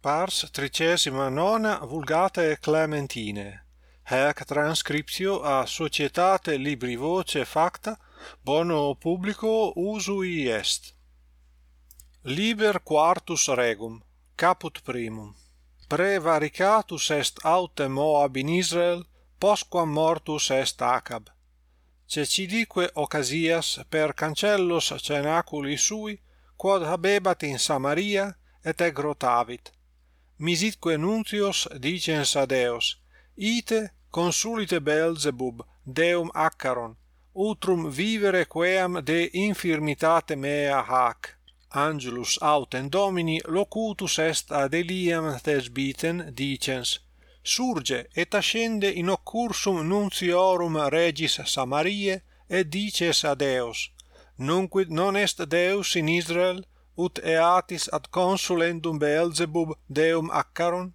pars tricesima nona vulgate Clementine, hac transcriptio a societate libri voce facta bono publico usui est. Liber quartus regum, caput primum. Prevaricatus est autem Moab in Israel, postquam mortus est Acab. Cecidique occasias per cancellos cenaculi sui, quod habebat in Samaria, et egrotavit misitque nuntios dicens ad eos ite consulite Beelzebub deum accaron utrum vivere queam de infirmitate mea hac. Angelus autem domini locutus est ad Eliam thesbiten dicens surge et ascende in occursum nuntiorum regis Samarie et dices ad eos nunquid non est Deus in Israel ut eatis ad consulendum Beelzebub deum accaron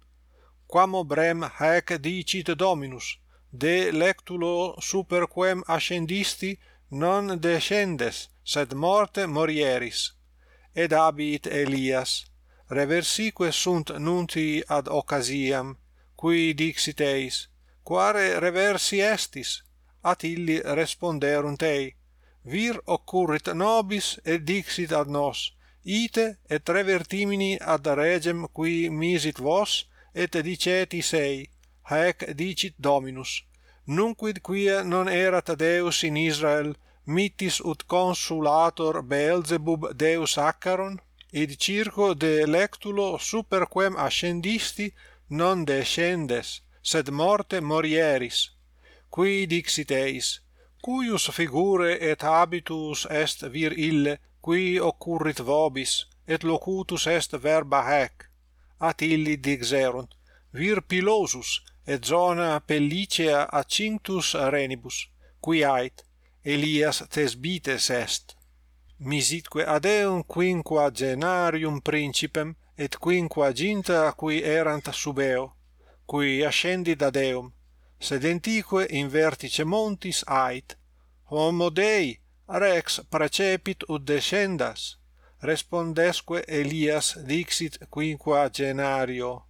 quam obrem haec dicit dominus de lectulo super quem ascendisti non descendes sed morte morieris. Ed habit Elias reversique sunt nunti ad occasiam qui dixit eis quare reversi estis? At illi responderunt ei vir occurrit nobis et dixit ad nos ite et revertimini ad regem qui misit vos et diceti sei haec dicit dominus nunquid quia non erat deus in Israel mitis ut consulator Beelzebub deus Accaron id circo de lectulo superquem ascendisti non descendes sed morte morieris. Qui dixit eis? Cuius figure et habitus est vir ille qui occurrit vobis et locutus est verba hac at illi dixerunt vir pilosus et zona pellicea acinctus renibus qui ait Elias tesbites est. Misitque ad eum quinqua quinquagenarium principem et quinquaginta qui erant sub eo qui ascendit ad eum sedentique in vertice montis ait homo dei rex praecepit ut descendas. Respondesque Elias dixit quinquagenario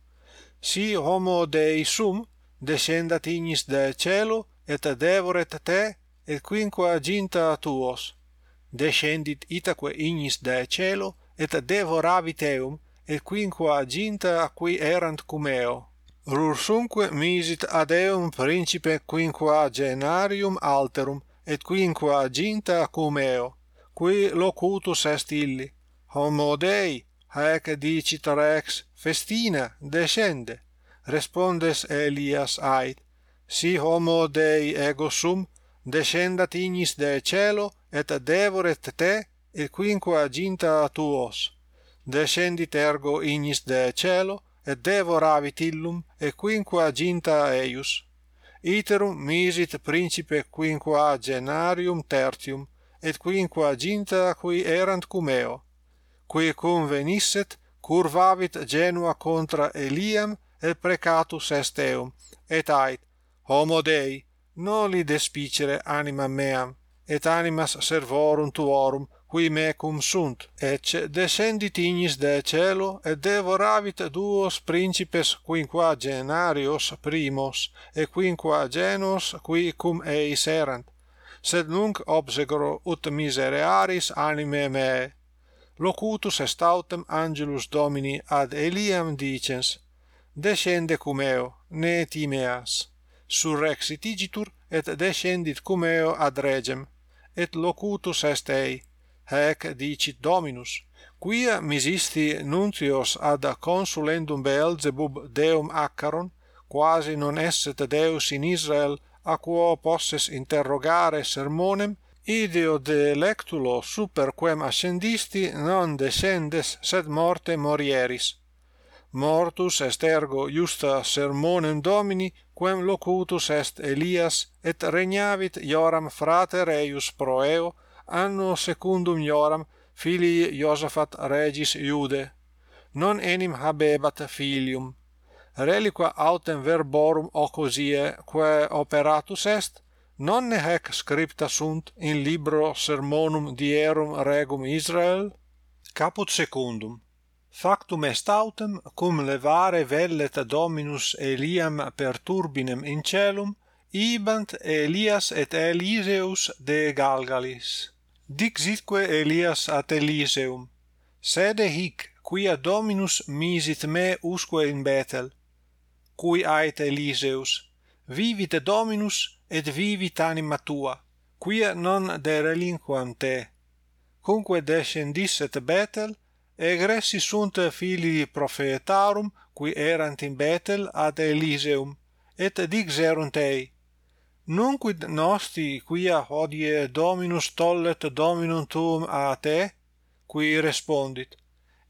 si homo Dei sum descendat ignis de cielo et devoret te et quinquaginta tuos. Descendit itaque ignis de cielo et devoravit eum et quinquaginta qui erant cum eo. Rursumque misit ad eum principe quinquagenarium alterum et quinqua aginta cum eo qui locutus est illi. Homo dei haec dicit rex festina descende respondes Elias ait. Si homo dei ego sum descendat ignis de cielo et devoret te et quinqua aginta tuos. Descendit ergo ignis de cielo et devoravit illum et quinqua aginta eius iterum misit principe quinquagenarium tertium et quinquaginta qui erant cum eo qui cum venisset curvavit genua contra Eliam et precatus est eum et ait homo Dei noli despicere animam meam et animas servorum tuorum qui mecum sunt, ecce descendit ignis de celo, et devoravit duos principes quinquagenarios primos, et quinquagenos qui cum eis erant, sed nunc obsegro ut miserearis anime meae. Locutus est autem angelus Domini ad Eliam dicens, descende cum eo, ne timeas. Surrexit igitur, et descendit cum eo ad regem, et locutus est ei, hec dicit Dominus, quia misisti nuntios ad consulendum Beelzebub deum Accaron, quasi non esset Deus in Israel, a quo posses interrogare sermonem, ideo de lectulo super quem ascendisti non descendes sed morte morieris. Mortus est ergo justa sermonem Domini, quem locutus est Elias, et regnavit Ioram frater eius pro eo, anno secundum ioram filii Josaphat regis Iude non enim habebat filium. Reliqua autem verborum ocosie quae operatus est nonne hac scripta sunt in libro sermonum dierum regum Israel? Caput secundum. Factum est autem cum levare vellet dominus Eliam per turbinem in celum ibant Elias et Eliseus de Galgalis. Dixitque Elias ad Eliseum, sede hic, quia Dominus misit me usque in Bethel. Cui ait Eliseus, vivite Dominus, et vivit anima tua, quia non derelinquam te. Cunque descendisset Bethel, egressi sunt filii profetarum, qui erant in Bethel ad Eliseum, et dixerunt ei, Nunquid nosti quia hodie Dominus tollet Dominum tuum a te, qui respondit,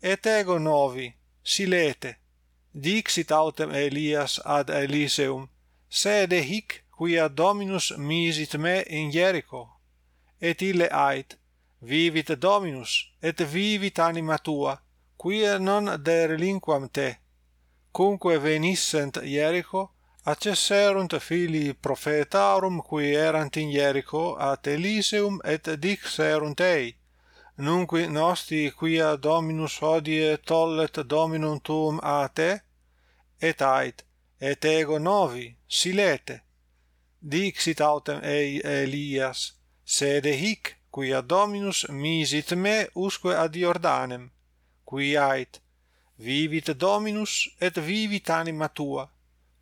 et ego novi, silete, dixit autem Elias ad Eliseum, sede hic quia Dominus misit me in Jericho. Et ille ait, vivit Dominus, et vivit anima tua, quia non derelinquam te. Cumque venissent Jericho, accesserunt filii prophetarum qui erant in Jericho ad Eliseum et dixerunt ei. Nunqui nosti quia dominus hodie tollet dominum tuum a te et ait et ego novi silete. Dixit autem ei Elias sede hic quia dominus misit me usque ad Iordanem qui ait vivit dominus et vivit anima tua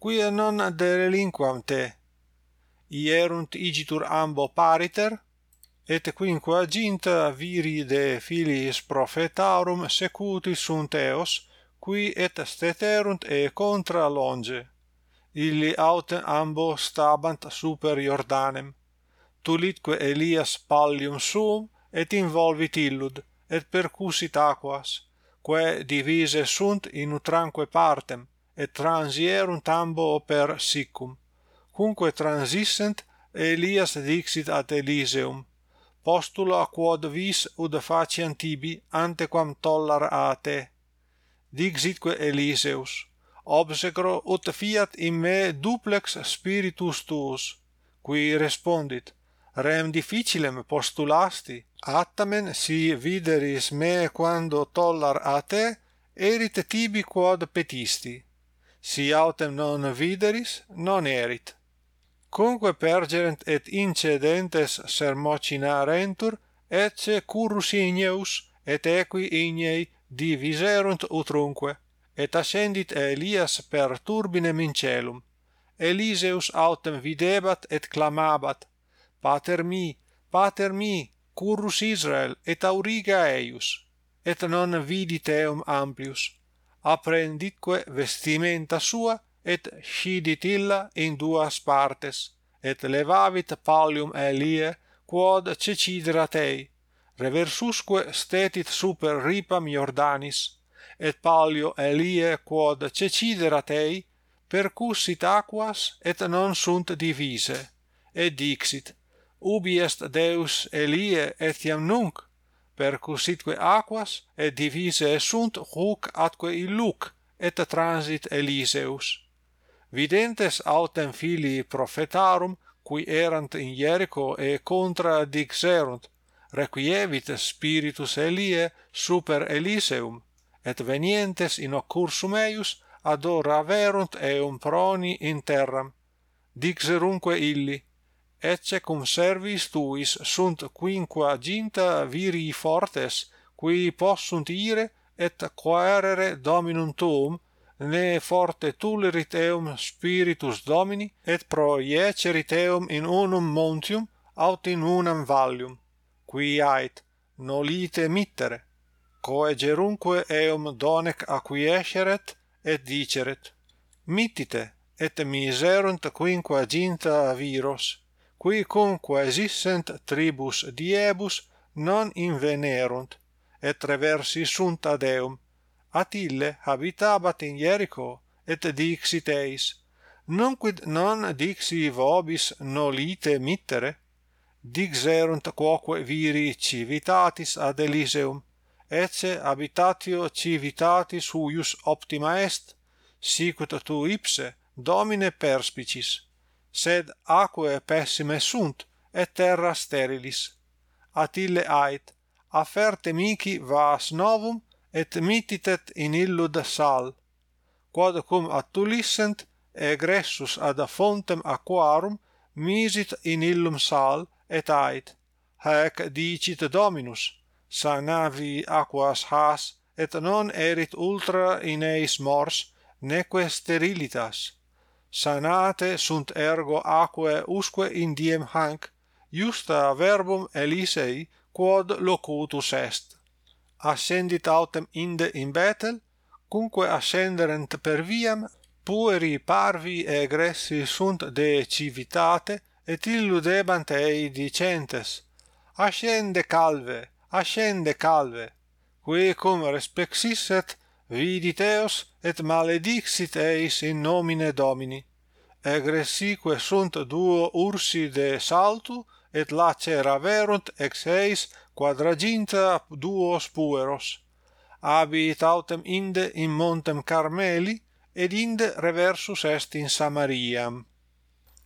quia non derelinquam te Ierunt igitur ambo pariter et quinque aginta viri de filiis prophetarum secuti sunt eos qui et steterunt e contra longe. Illi autem ambo stabant super Iordanem. Tulitque Elias pallium suum et involvit illud et percusit aquas quae divise sunt in utranque partem et transierunt ambo per sicum. Cumque transissent Elias dixit ad Eliseum postula quod vis ud faciam tibi antequam tollar a te. Dixitque Eliseus obsecro ut fiat in me duplex spiritus tuus. Qui respondit rem difficilem postulasti attamen si videris me quando tollar a te erit tibi quod petisti si autem non videris non erit. Cumque pergerent et incedentes sermocinarentur ecce currus igneus et equi ignei diviserunt utrunque et ascendit Elias per turbinem in celum. Eliseus autem videbat et clamabat pater mi pater mi currus Israel et auriga eius et non vidit eum amplius apprenditque vestimenta sua et scidit illa in duas partes et levavit pallium elie quod cecidra tei reversusque stetit super ripam Iordanis et pallio elie quod cecidera tei percussit aquas et non sunt divise et dixit ubi est deus elie etiam nunc percussitque aquas et divise sunt huc atque illuc et transit Eliseus. Videntes autem filii prophetarum qui erant in Jericho e contra dixerunt requievit spiritus Elie super Eliseum et venientes in occursum eius adoraverunt eum proni in terram. Dixerunque illi ecce cum servis tuis sunt quinqua ginta viri fortes, qui possunt ire et quaerere dominum tuum, ne forte tulerit eum spiritus domini, et proiecerit eum in unum montium, aut in unam vallium. Qui ait, nolite mittere, coe gerunque eum donec acquiesceret et diceret. Mittite, et miserunt quinqua ginta viros, qui cumque existent tribus diebus non invenerunt et reversi sunt ad eum atille habitabat in Jericho et dixit eis. Nunquid non dixi vobis nolite mittere dixerunt quoque viri civitatis ad Eliseum ecce habitatio civitatis huius optima est sicut tu ipse domine perspicis sed aquae pessime sunt et terra sterilis. Atille ait afferte mihi vas novum et mititet in illud sal quod cum attulissent egressus ad fontem aquarum misit in illum sal et ait haec dicit dominus sanavi aquas has et non erit ultra in eis mors neque sterilitas sanate sunt ergo aquae usque in diem hanc iusta verbum elisei quod locutus est. Ascendit autem inde in betel cumque ascenderent per viam pueri parvi egressi sunt de civitate et illudebant ei dicentes. Ascende calve ascende calve qui cum respexisset viditeos et maledixit eis in nomine Domini. Egressique sunt duo ursi de saltu et laceraverunt ex eis quadraginta duos pueros. Habit autem inde in montem Carmeli ed inde reversus est in Samariam.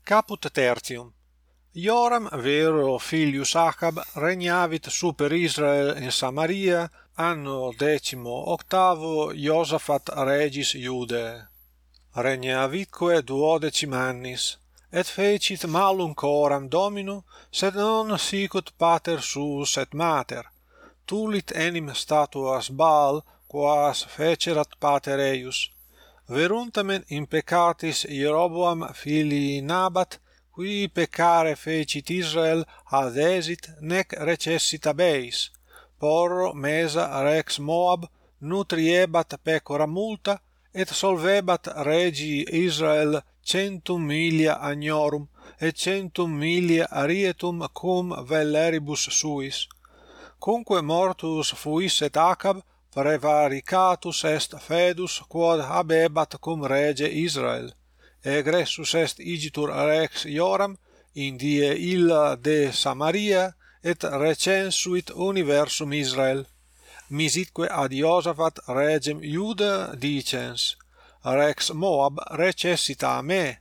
Caput tertium. Ioram vero filius Achab regnavit super Israel in Samaria anno decimo octavo Iosafat regis Iude. Regnavitque duodecim annis et fecit malum coram domino sed non sicut pater suus et mater. Tulit enim statuas Baal quas fecerat pater eius. Veruntamen in peccatis Jeroboam filii Nabat qui peccare fecit Israel ad esit nec recessit ab eis porro mesa rex moab nutriebat pecora multa et solvebat regi Israel centum milia agnorum et centum milia arietum cum veleribus suis. Cumque mortus fuisset Acab prevaricatus est fedus quod habebat cum rege Israel. Egressus est igitur rex Ioram in die illa de Samaria et recensuit universum Israel. Misitque ad Iosafat regem Iuda dicens rex Moab recessita me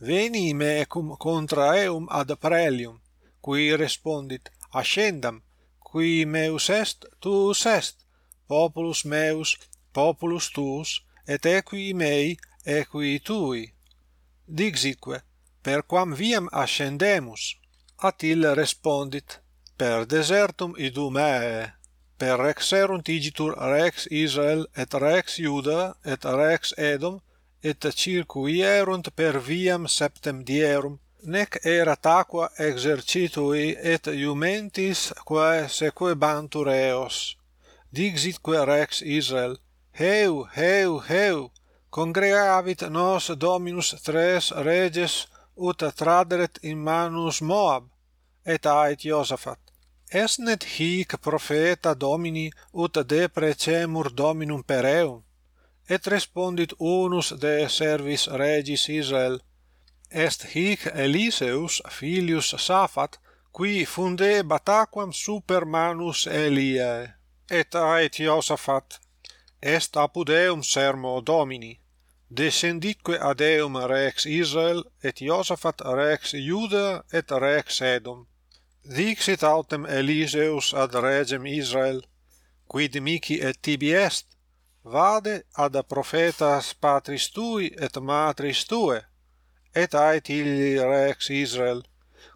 veni me cum contra eum ad prelium qui respondit ascendam qui meus est tuus est populus meus populus tuus et equi mei equi tui. Dixitque per quam viam ascendemus? Attila respondit per desertum idumae per rex erunt igitur rex Israel et rex Juda et rex Edom et circuierunt per viam septem dierum nec erat aqua exercitui et iumentis quae sequebantur eos. Dixitque rex Israel heu heu heu congregavit nos dominus tres reges ut traderet in manus Moab et ait Josaphat esnet hic propheta Domini ut deprecemur Dominum per eum? Et respondit unus de servis regis Israel, Est hic Eliseus filius Safat, qui funde bataquam super manus Eliae. Et aet Iosafat, Est apud eum sermo Domini. Descenditque ad eum rex Israel, et Iosafat rex Iuda, et rex Edom Dixit autem Eliseus ad regem Israel, quid mihi et tibi est, vade ad prophetas patris tui et matris tue, et ait illi rex Israel,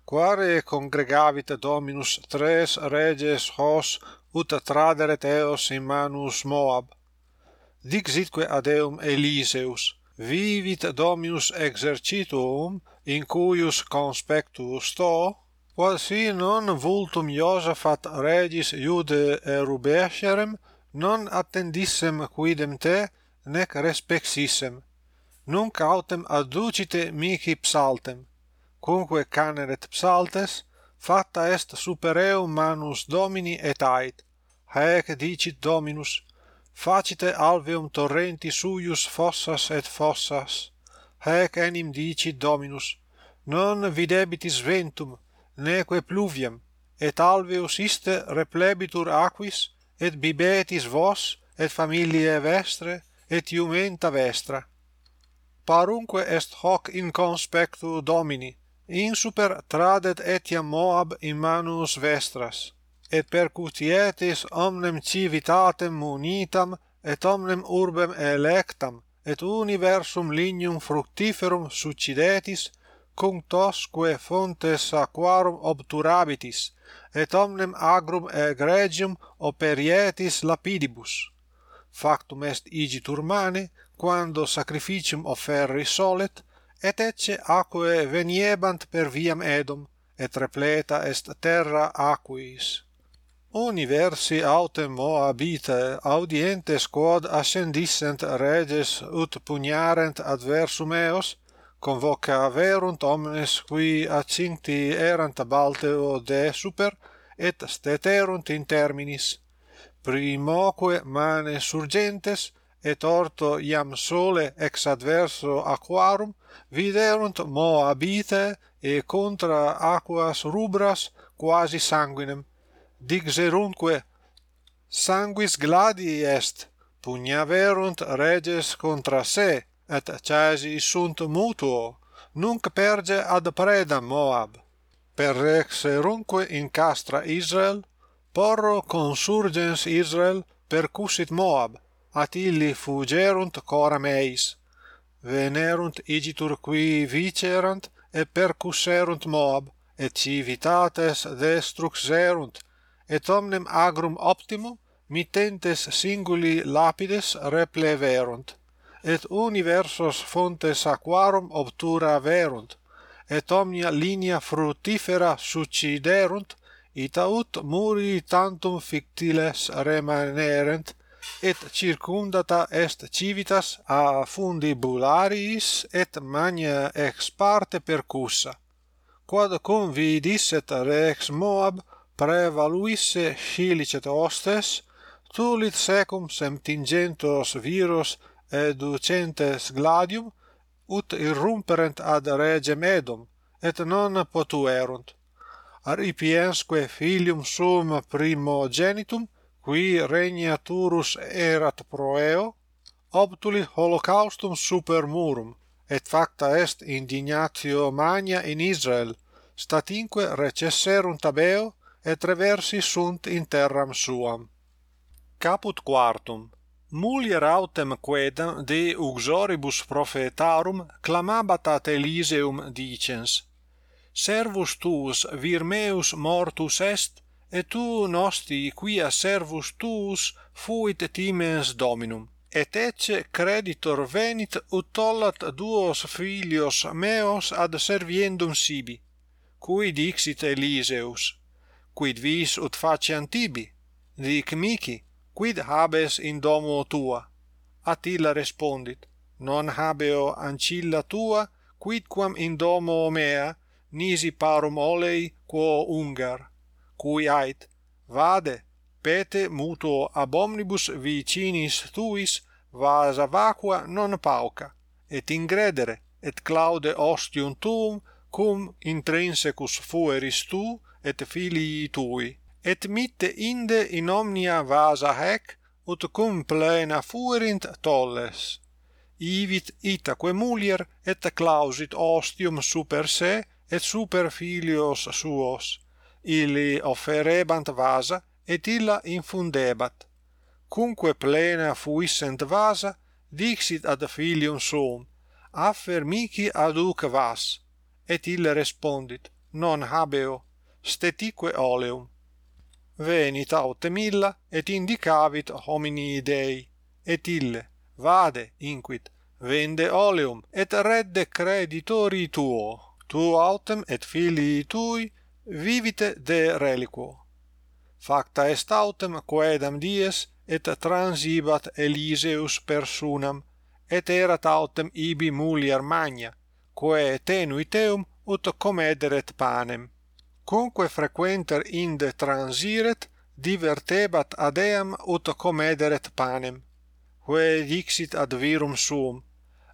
quare congregavit Dominus tres reges hos ut traderet eos in manus Moab. Dixitque ad eum Eliseus, vivit Dominus exercitum in cuius conspectus to, Quasi non vultum Iosaphat regis Iude erubescerem, non attendissem quidem te, nec respexissem. Nunc autem adducite mihi psaltem. Cumque caneret psaltes, fatta est super eum manus Domini et ait. Haec dicit Dominus, facite alveum torrenti suius fossas et fossas. Haec enim dicit Dominus, non videbitis ventum, neque pluviam et alveus iste replebitur aquis et bibetis vos et familiae vestre et iumenta vestra. Parunque est hoc in conspectu domini insuper tradet etiam moab in manus vestras et percutietis omnem civitatem munitam et omnem urbem electam et universum lignum fructiferum succidetis cunctosque fontes aquarum obturabitis, et omnem agrum egregium operietis lapidibus. Factum est igitur mane, quando sacrificium offerri solet, et ecce aquae veniebant per viam edum, et repleta est terra aquis. Universi autem Moabite audientes quod ascendissent reges ut pugnarent adversum eos, convoca verunt omnes qui accincti erant ab alteo de super et steterunt in terminis. Primoque mane surgentes et orto iam sole ex adverso aquarum viderunt moabite e contra aquas rubras quasi sanguinem. Dixerunque sanguis gladii est pugnaverunt reges contra se et chasi sunt mutuo, nunc perge ad predam Moab. Per rexerunque in castra Israel, porro consurgens Israel percussit Moab, at illi fugerunt coram eis. Venerunt igitur qui vicerant, et percusserunt Moab, et civitates destruxerunt, et omnem agrum optimum mittentes singuli lapides repleverunt et universos fontes aquarum obtura verunt et omnia linea fructifera succiderunt ita ut muri tantum fictiles remanerent et circundata est civitas a fundibulariis et magna ex parte percussa quod convidis et rex moab prevaluisse scilicet hostes tulit secum septingentos viros educentes gladium ut irrumperent ad regem edum et non potuerunt. Aripiensque filium sum primogenitum qui regniaturus erat proeo obtulit holocaustum super murum et facta est indignatio magna in Israel statinque recesserunt abeo et reversi sunt in terram suam. Caput quartum. Mulier autem quedam de uxoribus prophetarum clamabat ad Elysium dicens, Servus tuus vir meus mortus est, et tu nosti quia servus tuus fuit timens Dominum. Et ecce creditor venit ut tollat duos filios meos ad serviendum sibi, cui dixit Eliseus, quid vis ut faciant tibi? Dic mihi quid habes in domo tua? Attila respondit non habeo ancilla tua quidquam in domo mea nisi parum olei quo ungar cui ait vade pete mutuo ab omnibus vicinis tuis vasa vacua non pauca et ingredere et claude ostium tuum cum intrinsecus fueris tu et filii tui et mitte inde in omnia vasa hec ut cum plena fuerint tolles. Ivit itaque mulier et clausit ostium super se et super filios suos. Illi offerebant vasa et illa infundebat. Cumque plena fuissent vasa dixit ad filium suum affer mihi aduc vas. Et ille respondit non habeo stetique oleum venit aut illa et indicavit homini Dei et ille vade inquit vende oleum et redde creditori tuo tu autem et filii tui vivite de reliquo. Facta est autem quaedam dies et transibat Eliseus personam et erat autem ibi mulier magna quae tenuit eum ut comederet panem conque frequenter inde transiret divertebat ad eam ut comederet panem. Quae dixit ad virum suum.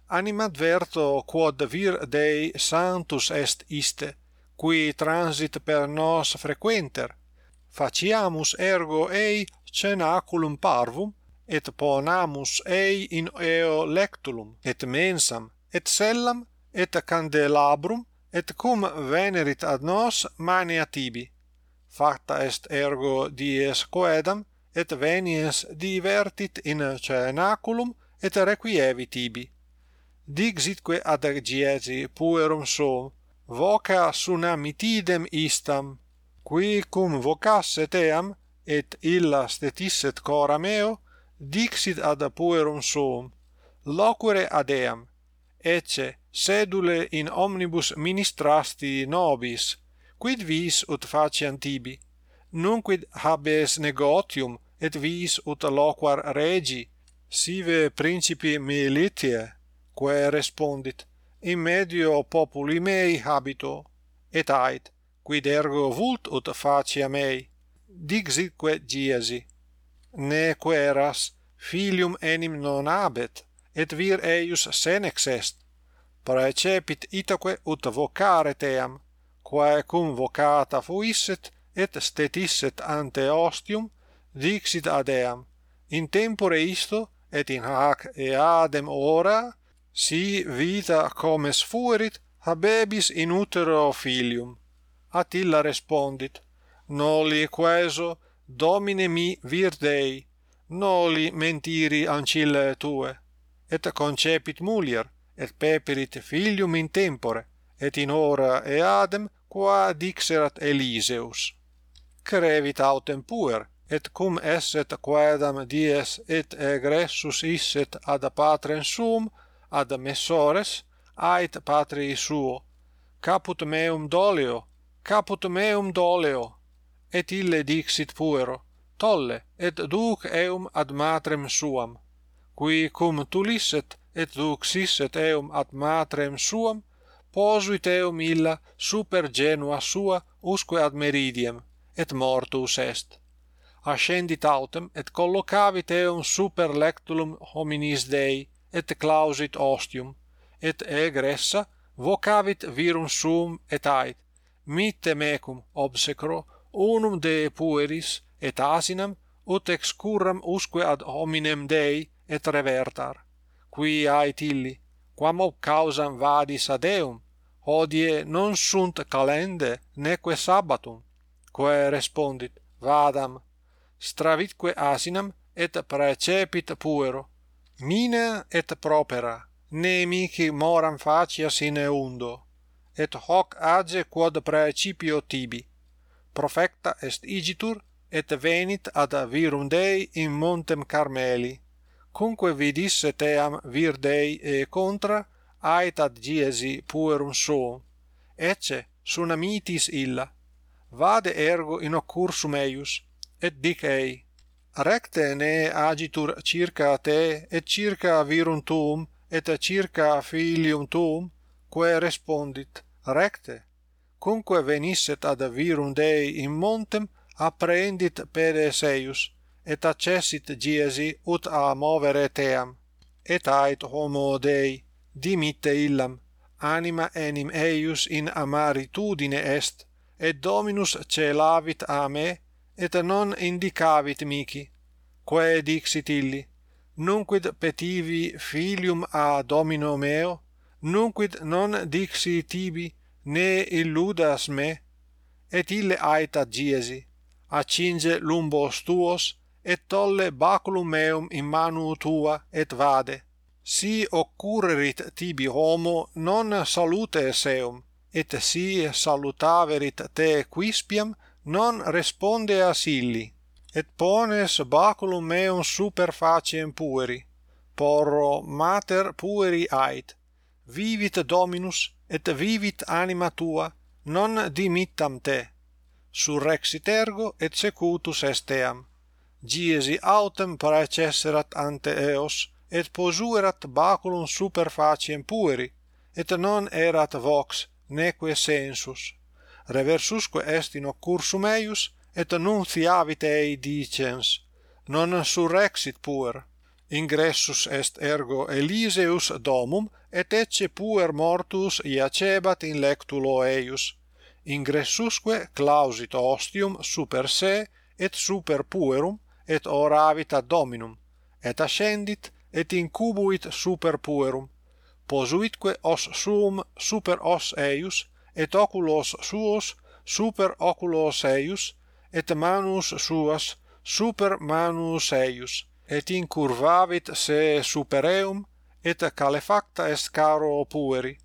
Animadverto quod vir Dei sanctus est iste qui transit per nos frequenter. Faciamus ergo ei cenaculum parvum et ponamus ei in eo lectulum et mensam et cellam et candelabrum et cum venerit ad nos mania tibi. Facta est ergo dies coedam et veniens divertit in cenaculum et requievi tibi. Dixitque ad agiesi puerum suum voca sunamitidem istam qui cum vocasse team et illa stetisset cora meo dixit ad puerum suum locure ad eam ecce sedule in omnibus ministrasti nobis quid vis ut faciant tibi? Nunquid habes negotium et vis ut loquar regi sive principi militiae quae respondit in medio populi mei habito et ait quid ergo vult ut facia mei dixitque giesi. Ne queras filium enim non habet et vir eius senex est praecepit itoque ut vocare team, quae cum vocata fuisset et stetisset ante ostium, dixit ad eam, in tempore isto et in hac eadem ora, si vita comes fuerit habebis in utero filium. Attila respondit, noli queso domine mi vir Dei, noli mentiri ancille tue, et concepit mulier, et peperit filium in tempore et in hora eadem qua dixerat Eliseus. Crevit autem puer et cum esset quaedam dies et egressus isset ad patrem suum ad messores ait patrii suo. Caput meum doleo caput meum doleo et ille dixit puero tolle et duc eum ad matrem suam qui cum tulisset et duxis et eum ad matrem suam posuit eum illa super genua sua usque ad meridiem et mortus est. Ascendit autem et collocavit eum super lectulum hominis Dei et clausit ostium et egressa vocavit virum suum et ait mitte mecum obsecro unum de pueris et asinam ut excurram usque ad hominem Dei et revertar qui ait illi quam ob causam vadis ad eum hodie non sunt calende neque sabbatum quae respondit vadam stravitque asinam et praecepit puero mina et propera ne mihi moram facias in eundo et hoc age quod praecipio tibi profecta est igitur et venit ad virum Dei in montem Carmeli cumque vidisse team vir Dei e contra ait ad giesi puerum suum ecce sunamitis illa. Vade ergo in occursum eius et dic ei recte ne agitur circa te et circa virum tuum et circa filium tuum quae respondit recte. Cumque venisset ad virum Dei in montem apprehendit pedes eius et accessit giesi ut a movere team et ait homo dei dimitte illam anima enim eius in amaritudine est et dominus celavit a me et non indicavit mihi quae dixit illi nunquid petivi filium a domino meo nunquid non dixi tibi ne illudas me et ille aita giesi accinge lumbos tuos et tolle baculum meum in manu tua et vade. Si occurrerit tibi homo non salute seum et si salutaverit te quispiam non responde a silli et pones baculum meum super faciem pueri. Porro mater pueri ait vivit dominus et vivit anima tua non dimittam te. Surrexit ergo et secutus est eam giesi autem praecesserat ante eos, et posuerat baculum super faciem pueri, et non erat vox, neque sensus. Reversusque est in occursum eius, et nunciavit ei dicens, non surrexit puer. Ingressus est ergo Eliseus domum, et ecce puer mortus iacebat in lectulo eius. Ingressusque clausit ostium super se et super puerum, et oravit ad dominum, et ascendit, et incubuit super puerum, posuitque os suum super os eius, et oculos suos super oculos eius, et manus suas super manus eius, et incurvavit se super eum, et calefacta est caro pueri.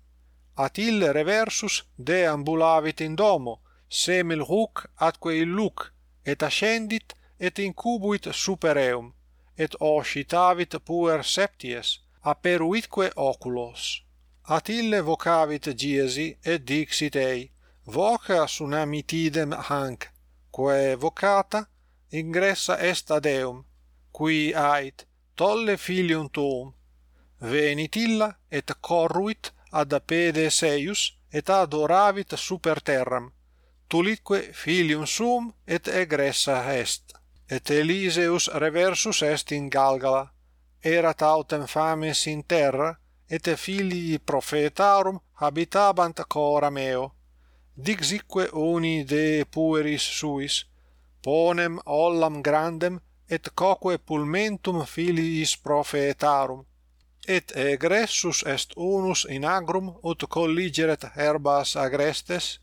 At ille reversus deambulavit in domo, semel huc atque illuc, et ascendit, et incubuit super eum et oscitavit puer septies aperuitque oculos. Attile vocavit giesi et dixit ei voca sunamitidem hanc quae vocata ingressa est ad eum qui ait tolle filium tuum venit illa et corruit ad pedes eius et adoravit super terram tulitque filium sum et egressa est et Eliseus reversus est in Galgala, erat autem fames in terra, et filii prophetarum habitabant cora meo. Dixique uni de pueris suis, ponem ollam grandem, et coque pulmentum filiis prophetarum. Et egressus est unus in agrum, ut colligeret herbas agrestes,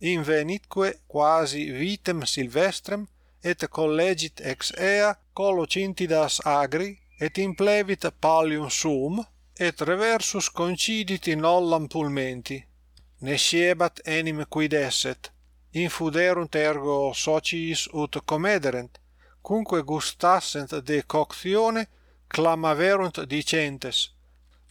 invenitque quasi vitem silvestrem, et collegit ex ea colocintidas agri et implevit pallium sum et reversus concidit in ollam pulmenti. Nescebat enim quid esset infuderunt ergo sociis ut comederent cumque gustassent de coctione clamaverunt dicentes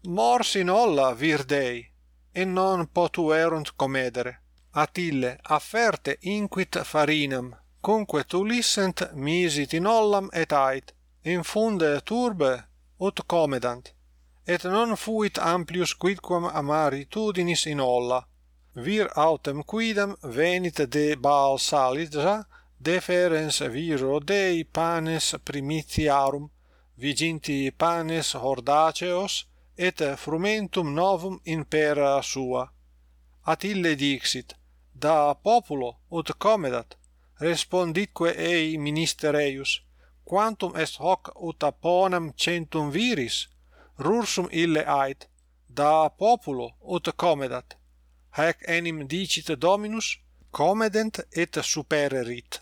mors in olla vir dei et non potuerunt comedere. Attile afferte inquit farinam cumque tu misit in ollam et ait, infunde turbe ut comedant, et non fuit amplius quidquam amaritudinis in olla. Vir autem quidam venit de Baal Salisa, deferens viro Dei panes primitiarum, viginti panes hordaceos, et frumentum novum in pera sua. Atille dixit, da populo ut comedat, responditque ei minister eius quantum est hoc ut aponem centum viris rursum ille ait da populo ut comedat. Haec enim dicit dominus comedent et supererit.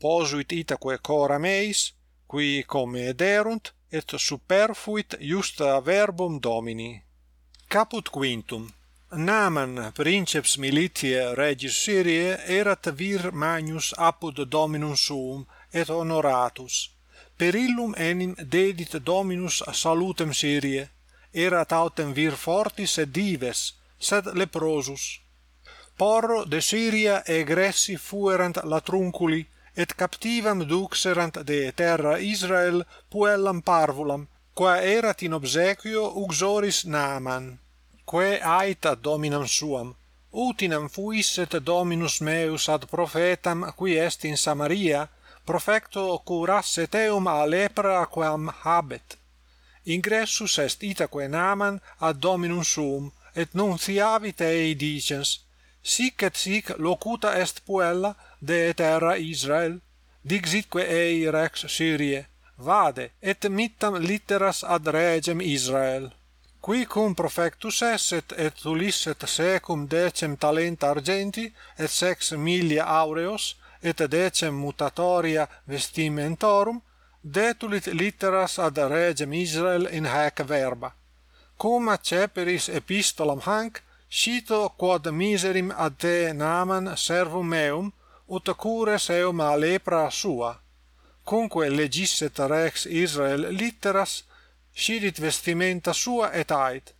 Posuit itaque cora meis, qui comederunt et superfuit justa verbum domini. Caput quintum. Naman princeps militiae regis Syriae erat vir magnus apud dominum suum et honoratus. Per illum enim dedit dominus salutem Syriae erat autem vir fortis et dives sed leprosus. Porro de Syria egressi fuerant latrunculi et captivam duxerant de terra Israel puellam parvulam qua erat in obsequio uxoris Naaman quae aita dominam suam. Utinam fuisset dominus meus ad prophetam qui est in Samaria profecto curasset eum a lepra quam habet. Ingressus est itaque Naaman ad dominum suum et nunciavit ei dicens sic et sic locuta est puella de terra Israel dixitque ei rex Syrie. Vade et mittam litteras ad regem Israel qui cum profectus esset et tulisset secum decem talenta argenti et sex millia aureos et decem mutatoria vestimentorum detulit litteras ad regem Israel in hac verba. Cum acceperis epistolam hanc scito quod miserim ad te naman servum meum ut cures eum a lepra sua. Cumque legisset rex Israel litteras scidit vestimenta sua et ait.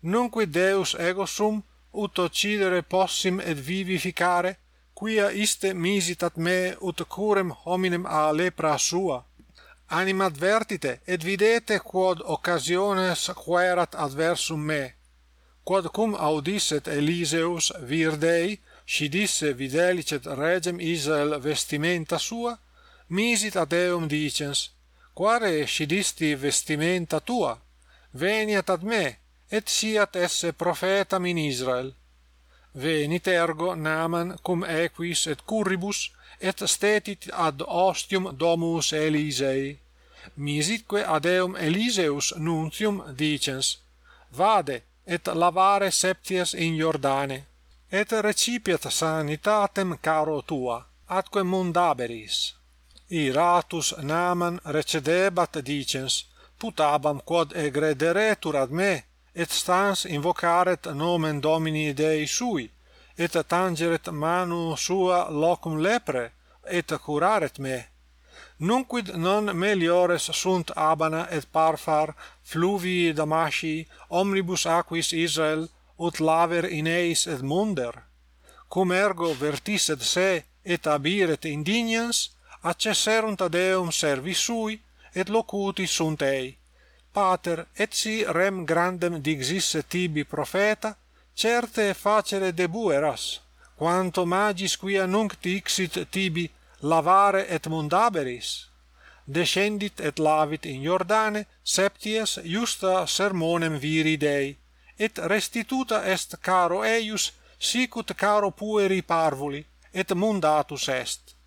Nunque deus ego sum ut occidere possim et vivificare quia iste misitat me ut curem hominem a lepra sua. Anima advertite et videte quod occasiones quaerat adversum me. Quod cum audisset Eliseus vir Dei scidisse videlicet regem Israel vestimenta sua misit ad eum dicens quare scidisti vestimenta tua? Veniat ad me et siat esse profetam in Israel. Venit ergo Naaman cum equis et curribus et stetit ad ostium domus Elisei. Misitque ad eum Eliseus nuntium dicens vade et lavare septies in Iordane et recipiat sanitatem caro tua atque mundaberis iratus naman recedebat dicens putabam quod egrederetur ad me et stans invocaret nomen Domini Dei sui et tangeret manu sua locum lepre et curaret me. Nunquid non meliores sunt Abana et Parfar fluvii damasci omnibus aquis Israel ut laver in eis et munder. Cum ergo vertisset se et abiret indignans accesserunt ad eum servi sui et locuti sunt ei. Pater et si rem grandem digsisse tibi profeta certe facere debueras quanto magis quia nunc dixit tibi lavare et mundaberis. Descendit et lavit in Iordane septies justa sermonem viri Dei et restituta est caro eius sicut caro pueri parvuli et mundatus est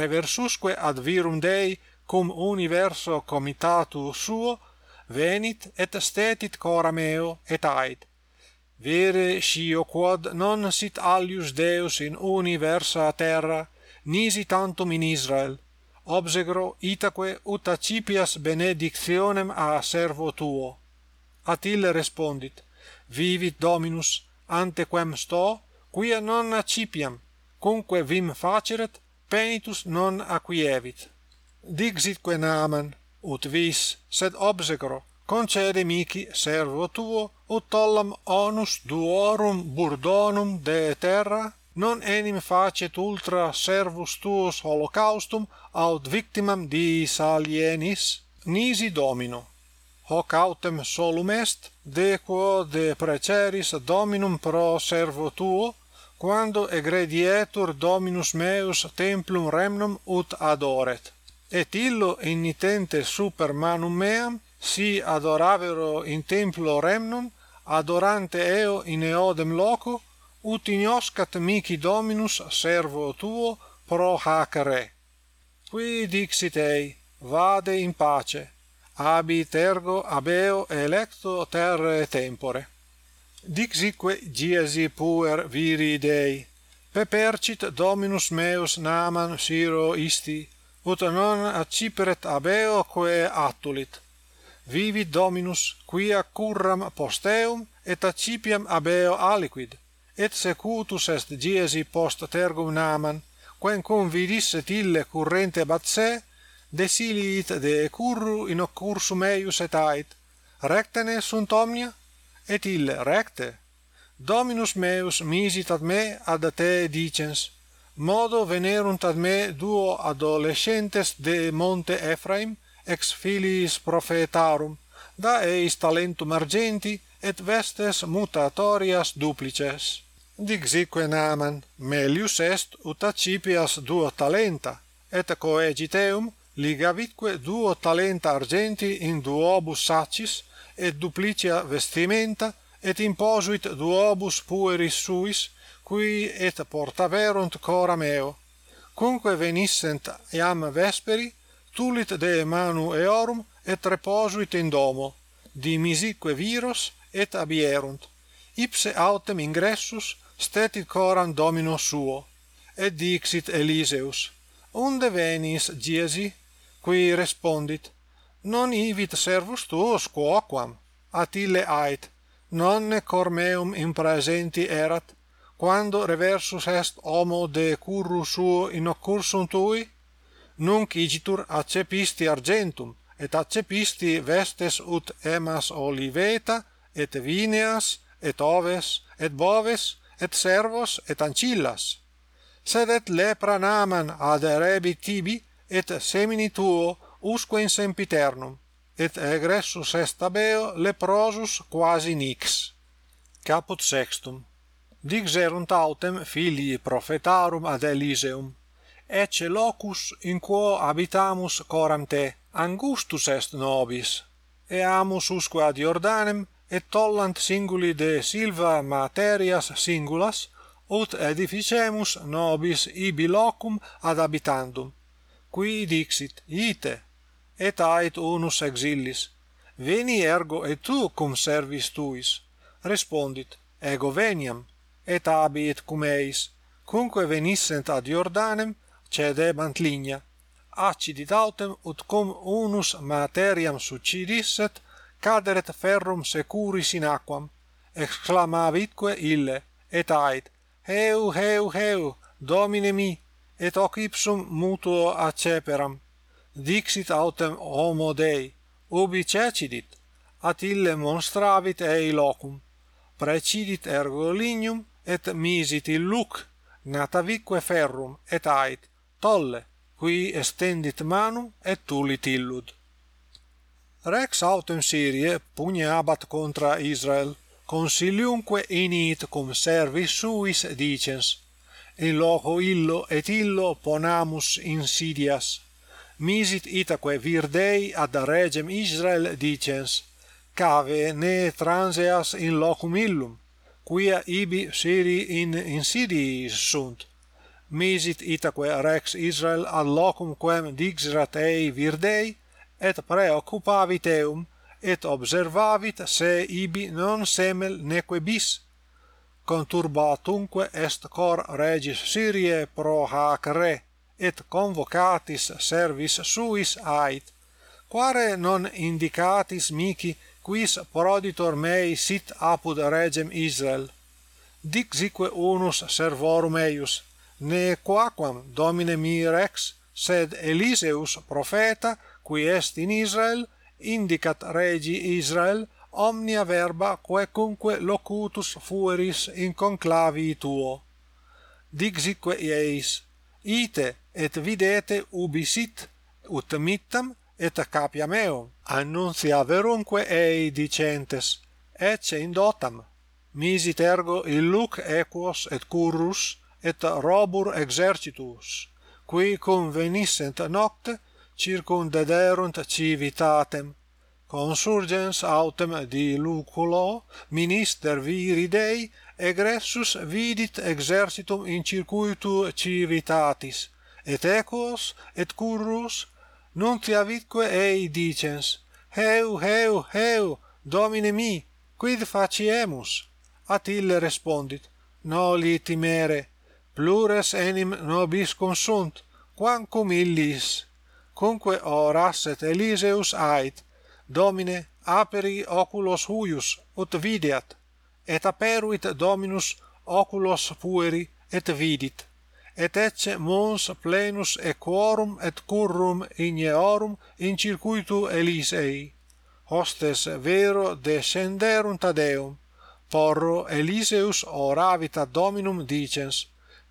reversusque ad virum Dei cum universo comitatu suo venit et stetit cora meo et ait. Vere scio quod non sit alius Deus in universa terra nisi tantum in Israel obsegro itaque ut accipias benedictionem a servo tuo. Attile respondit vivit Dominus antequem sto quia non accipiam cumque vim faceret penitus non acquievit dixitque Naaman ut vis sed obsecro concede mihi servo tuo ut tollam onus duorum burdonum de terra non enim facet ultra servus tuos holocaustum aut victimam diis alienis nisi domino. Hoc autem solum est de quo de preceris dominum pro servo tuo quando egredietur dominus meus templum remnum ut adoret. Et illo innitente super manum meam si adoravero in templo remnum adorante eo in eodem loco ut ignoscat mihi dominus servo tuo pro hac re. Qui dixit ei vade in pace. Habit ergo abeo electo terre tempore dixique giesi puer viri Dei, pepercit Dominus meus naman siro isti, ut non acciperet abeo quae attulit. Vivi Dominus, quia curram posteum, et accipiam abeo aliquid, et secutus est giesi post tergum naman, quencum vidisset ille currente batse, desiliit de curru in occursum eius et ait, rectene sunt omnia? et il recte Dominus meus misit ad me ad te dicens modo venerunt ad me duo adolescentes de monte Ephraim ex filiis prophetarum da eis talentum argenti et vestes mutatorias duplices. Dixique naman melius est ut accipias duo talenta et coegiteum ligavitque duo talenta argenti in duobus sacis et duplicia vestimenta et imposuit duobus pueris suis qui et portaverunt coram eo. Cumque venissent iam vesperi tulit de manu eorum et reposuit in domo dimisique viros et abierunt. Ipse autem ingressus stetit coram domino suo et dixit Eliseus unde venis Giesi? Qui respondit non ivit servus tuos quoquam Attile ait nonne cor meum in praesenti erat quando reversus est homo de curru suo in occursum tui? Nunc igitur accepisti argentum et accepisti vestes ut emas oliveta et vineas et oves et boves et servos et ancillas. Sed et lepra naman aderebi tibi et semini tuo usque in sempiternum et egressus est abeo leprosus quasi nix. Caput sextum dixerunt autem filii profetarum ad Eliseum ecce locus in quo habitamus coram te angustus est nobis eamus usque ad Iordanem et tollant singuli de silva materias singulas ut edificemus nobis ibi locum ad habitandum qui dixit ite et ait unus exillis veni ergo et tu cum servis tuis. Respondit ego veniam et habet cum eis. Cumque venissent ad Iordanem cedebant ligna accidit autem ut cum unus materiam succidisset caderet ferrum securis in aquam. Exclamavitque ille et ait heu heu heu domine mi et hoc ipsum mutuo acceperam dixit autem homo Dei, ubi cecidit, at ille monstravit ei locum, precidit ergo lignum, et misit illuc, natavique ferrum, et ait, tolle, qui estendit manum, et tulit illud. Rex autem Syrie pugnabat contra Israel, consiliumque init cum servis suis dicens, in loco illo et illo ponamus insidias, misit itaque virdei ad regem Israel dicens, cave ne transeas in locum illum, quia ibi siri in, insidiis sunt. Misit itaque rex Israel ad locum quem dixerat ei virdei, et preoccupavit eum, et observavit se ibi non semel neque bis. Conturbatunque est cor regis Syrie pro hac re, et convocatis servis suis ait quare non indicatis mihi quis proditor mei sit apud regem Israel. Dixique unus servorum eius ne quaquam domine mi rex sed Eliseus profeta qui est in Israel indicat regi Israel omnia verba quecunque locutus fueris in conclavi tuo. Dixique eis ite et videte ubi sit ut mittam et capia meo annuncia verunque ei dicentes ecce indotam misit ergo illuc equos et currus et robur exercitus qui convenissent nocte circundederunt civitatem. Consurgens autem diluculo minister viri dei egressus vidit exercitum in circuitu civitatis et equos et currus nuntia vitque ei dicens heu heu heu domine mi quid faciemus? At ille respondit noli timere plures enim nobis consunt quancum illis. Cumque orasset eliseus ait domine aperi oculos huius ut videat et aperuit dominus oculos pueri et vidit et ecce mons plenus equorum et currum igneorum in circuitu Elisei. Hostes vero descenderunt ad eum, porro Eliseus oravit ad dominum dicens,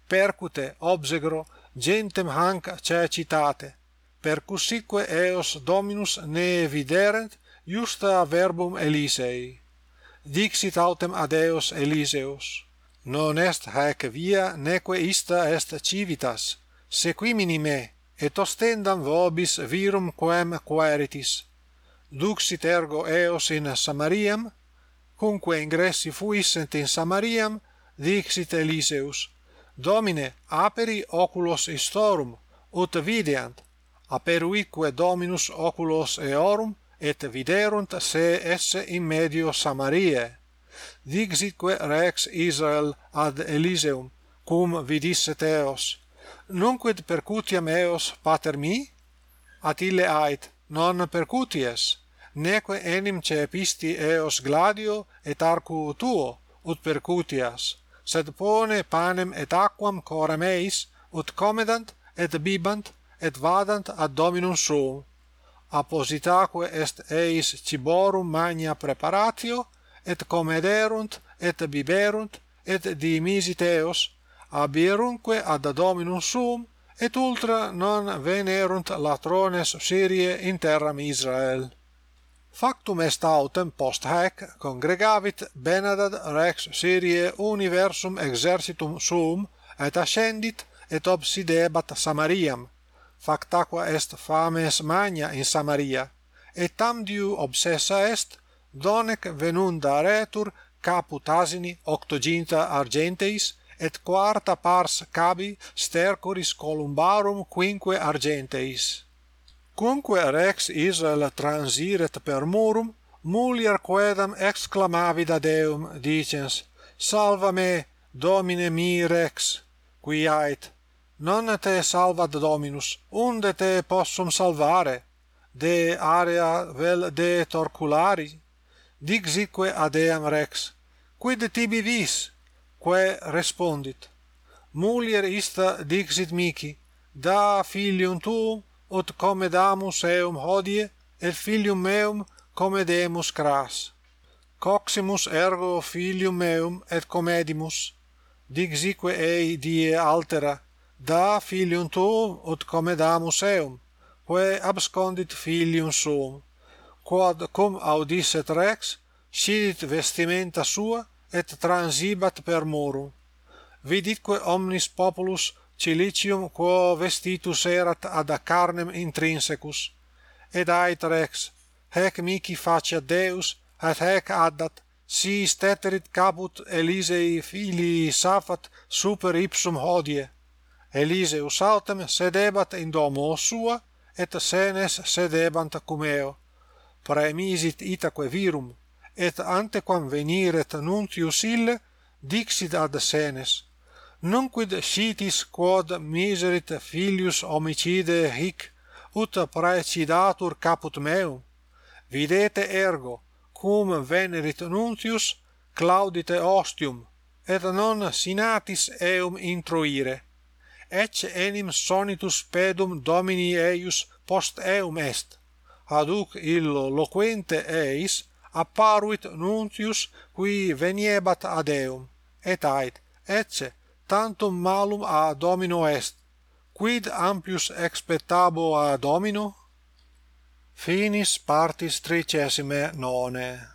percute obsegro gentem hanc cecitate, percussique eos dominus ne viderent justa verbum Elisei. Dixit autem ad eos Eliseus, non est haec via neque ista est civitas. Sequimini me et ostendam vobis virum quem quaeritis. Duxit ergo eos in samariam cumque ingressi fuissent in samariam dixit eliseus domine aperi oculos istorum ut videant aperuique dominus oculos eorum et viderunt se esse in medio samariae Dixitque rex Israel ad Eliseum, cum vidisset eos. Nunquid percutiam eos pater mi? Atile ait, non percuties, neque enim cepisti eos gladio et arcu tuo, ut percutias, sed pone panem et aquam coram eis ut comedant, et bibant, et vadant ad dominum suum. Appositaque est eis ciborum magna preparatio, et comederunt et biberunt et dimisiteos abierunque ad dominum suum et ultra non venerunt latrones Syrie in terram Israel. Factum est autem post hac congregavit Benadad rex Syrie universum exercitum suum et ascendit et obsidebat Samariam. Factaqua est fames magna in Samaria et tam diu obsessa est donec venunda retur caput asini octoginta argenteis et quarta pars cabi stercoris columbarum quinque argenteis. Cumque rex Israel transiret per murum mulier quedam exclamavit ad eum dicens salva me domine mi rex qui ait. Non te salvat dominus unde te possum salvare? De area vel de torculari dixique ad eam rex quid tibi vis? Quae respondit mulier ista dixit mihi da filium tuum ut comedamus eum hodie et filium meum comedemus cras. Coximus ergo filium meum et comedimus dixique ei die altera da filium tuum ut comedamus eum quae abscondit filium suum quod cum audisset rex sidit vestimenta sua et transibat per murum viditque omnis populus cilicium quo vestitus erat ad carnem intrinsecus. Et ait rex hec mihi faciat deus et hec addat si steterit caput elisei filii safat super ipsum hodie. Eliseus autem sedebat in domo sua et senes sedebant cum eo praemisit itaque virum et antequam veniret nuntius ille dixit ad senes. Nunquid scitis quod miserit filius homicide hic ut praecidatur caput meum. Videte ergo cum venerit nuntius claudite ostium et non sinatis eum introire ecce enim sonitus pedum domini eius post eum est haduc illo loquente eis apparuit nuntius qui veniebat ad eum et ait ecce tantum malum a domino est quid amplius expectabo a domino? Finis partis tricesime none.